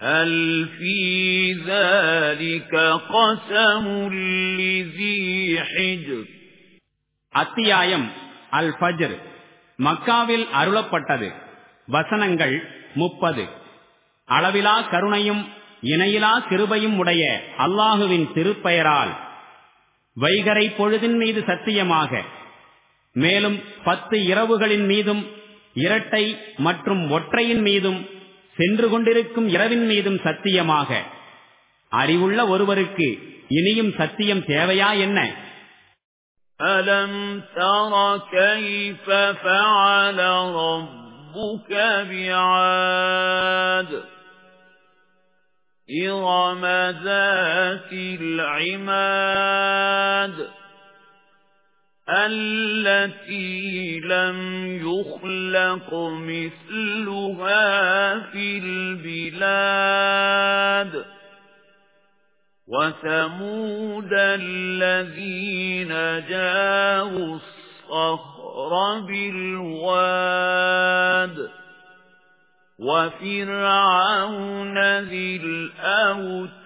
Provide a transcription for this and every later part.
هل في ذلك قسم لذي حجر அத்தியாயம் அல் ஃபஜ்ர் மக்காவில் அருளப்பட்டது வசனங்கள் முப்பது அளவிலா கருணையும் இணையிலா கிருபையும் உடைய அல்லாஹுவின் திருப்பெயரால் வைகரை பொழுதின் மீது சத்தியமாக மேலும் பத்து இரவுகளின் மீதும் இரட்டை மற்றும் ஒற்றையின் மீதும் சென்று கொண்டிருக்கும் இரவின் மீதும் சத்தியமாக அறிவுள்ள ஒருவருக்கு இனியும் சத்தியம் தேவையா என்ன ألم تر كيف فعل ربك بعاد إرم ذات العماد التي لم يخلق مثلها في البلاد وثمود الذين جاءوا الصخر بالواد وفرعون ذي الأوتاد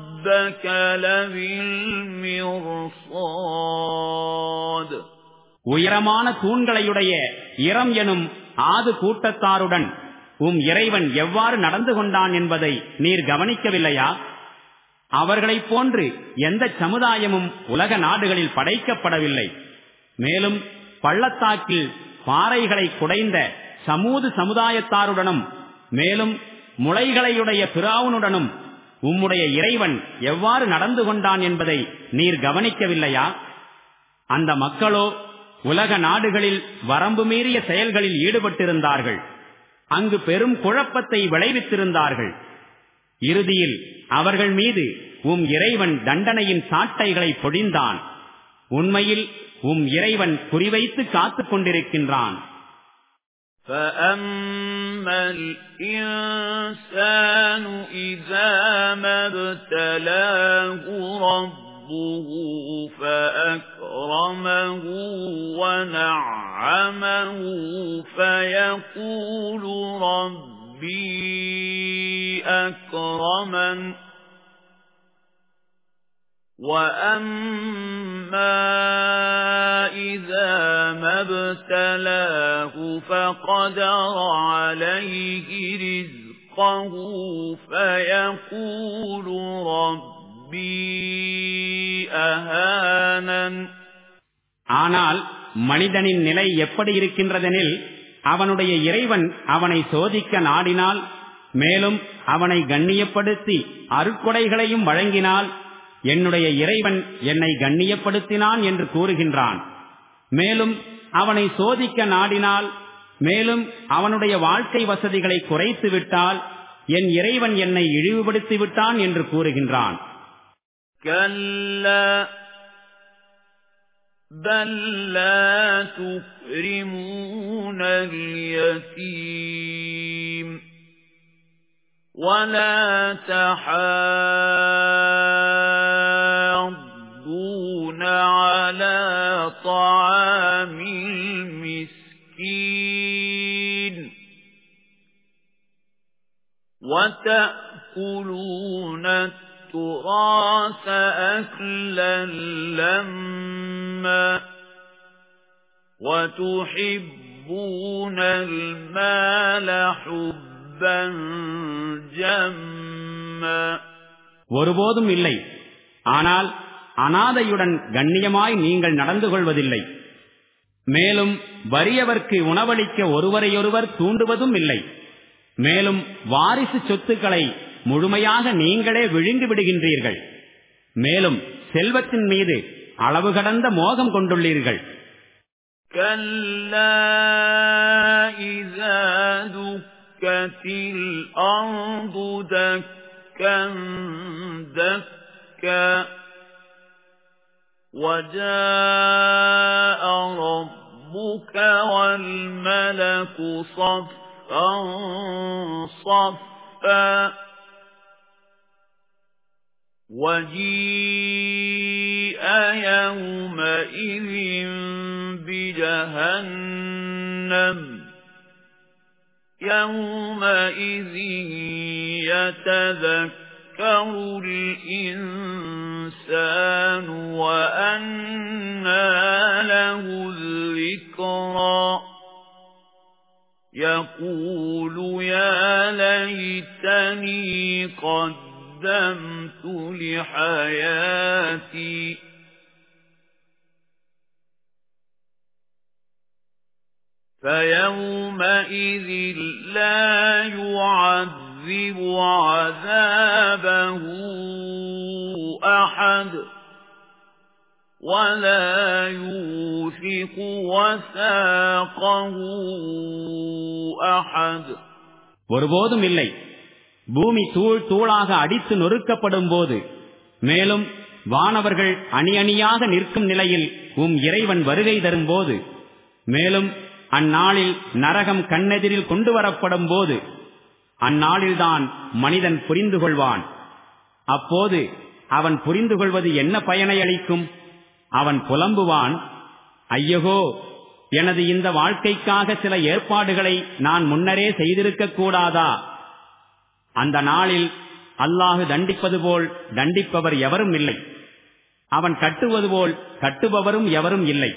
ربك لبالمرصاد உயரமான தூண்களையுடைய இரம் எனும் ஆது கூட்டத்தாருடன் உம் இறைவன் எவ்வாறு நடந்து கொண்டான் என்பதை நீர் கவனிக்கவில்லையா அவர்களைப் போன்று எந்த சமுதாயமும் உலக நாடுகளில் படைக்கப்படவில்லை மேலும் பள்ளத்தாக்கில் பாறைகளை குடைந்த சமூது சமுதாயத்தாருடனும் மேலும் முளைகளையுடைய பிராவுனுடனும் உம்முடைய இறைவன் எவ்வாறு நடந்து கொண்டான் என்பதை நீர் கவனிக்கவில்லையா? அந்த மக்களோ உலக நாடுகளில் வரம்பு மீறிய செயல்களில் ஈடுபட்டிருந்தார்கள். அங்கு பெரும் குழப்பத்தை விளைவித்திருந்தார்கள். இறுதியில் அவர்கள் மீது உம் இறைவன் தண்டனையின் சாட்டைகளை பொழிந்தான். உண்மையில் உம் இறைவன் குறிவைத்து காத்துக் கொண்டிருக்கின்றான். فَأَمَّا الْإِنسَانُ إِذَا مَا ابْتَلَاهُ رَبُّهُ فَأَكْرَمَهُ وَنَعَّمَهُ فَيَقُولُ رَبِّي أَكْرَمَنِ وَأَمَّا إِذَا مَا ابْتَلَاهُ فَقَدَرَ عَلَيْهِ رِزْقَهُ فَيَقُولُ رَبِّي أَهَانَنِ ஆனால் மனிதனின் நிலை எப்படி இருக்கின்றதெனில் அவனுடைய இறைவன் அவனை சோதிக்க நாடினால் மேலும் அவனை கண்ணியப்படுத்தி அருட்கொடைகளையும் வழங்கினால் என்னுடைய இறைவன் என்னை கண்ணியப்படுத்தினான் என்று கூறுகின்றான் மேலும் அவனை சோதிக்க நாடினால் மேலும் அவனுடைய வாழ்க்கை வசதிகளை குறைத்து விட்டால் என் இறைவன் என்னை இழிவுபடுத்தி விட்டான் என்று கூறுகின்றான் بل لا تكرمون اليتيم ولا تحاضون وتأكلون التراث أكلا لما وتحبون المال حبا جما ஒருபோதும் இல்லை ஆனால் அனாதையுடன் கண்ணியமாய் நீங்கள் நடந்து கொள்வதில்லை மேலும் வறியவர்க்கு உணவளிக்க ஒருவரையொருவர் தூண்டுவதும் இல்லை மேலும் வாரிசு சொத்துக்களை முழுமையாக நீங்களே விழுங்கி விடுகின்றீர்கள் மேலும் செல்வத்தின் மீது அளவு கடந்த மோகம் கொண்டுள்ளீர்கள் كلا إذا دكت الأرض دكا دكا وجاء ربك والملك صفا صفا وَجِيءَ يَوْمَئِذٍ بِجَهَنَّمَ يَوْمَئِذٍ يَتَذَكَّرُ الْإِنسَانُ وَأَنَّى لَهُ الذِّكْرَى يَقُولُ يَا لَيْتَنِي قَدَّمْتُ لِحَيَاتِي. فَيَوْمَئِذٍ لَّا يُعَذِّبُ عَذَابَهُ أَحَدٌ. وَلَا يُوثِقُ وَثَاقَهُ أَحَدٌ ஒருபோதும் இல்லை பூமி தூள் தூளாக அடித்து நொறுக்கப்படும் போது மேலும் வானவர்கள் அணி அணியாக நிற்கும் நிலையில் உம் இறைவன் வருகை தரும்போது மேலும் அந்நாளில் நரகம் கண்ணெதிரில் கொண்டு வரப்படும் போது அந்நாளில்தான் மனிதன் புரிந்து கொள்வான் அப்போது அவன் புரிந்து கொள்வது என்ன பயனை அளிக்கும் அவன் புலம்புவான் ஐயகோ எனது இந்த வாழ்க்கைக்காக சில ஏற்பாடுகளை நான் முன்னரே செய்திருக்க கூடாதா? அந்த நாளில் அல்லாஹு தண்டிப்பது போல் தண்டிப்பவர் எவரும் இல்லை. அவன் கட்டுவது போல் கட்டுபவரும் எவரும் இல்லை.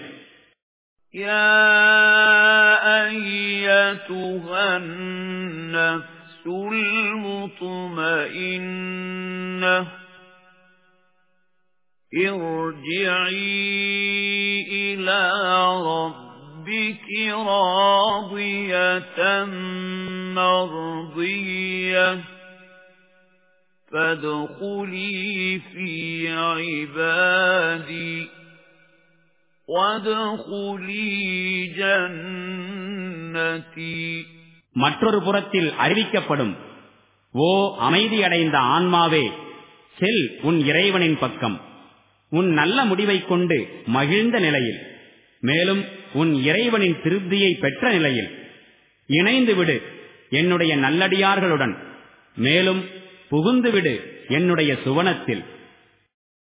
ارجعي إلى ربك راضية مرضية فادخلي في عبادي وادخلي جنتي மற்றொரு புறத்தில் அறிவிக்கப்படும் ஓ அமைதியடைந்த ஆன்மாவே செல் உன் இறைவனின் பக்கம் உன் நல்ல முடிவைக் கொண்டு மகிழ்ந்த நிலையில். மேலும் உன் இறைவனின் திருப்தியை பெற்ற நிலையில். இணைந்து விடு என்னுடைய நல்லடியார்களுடன். மேலும் புகுந்துவிடு என்னுடைய சுவனத்தில்.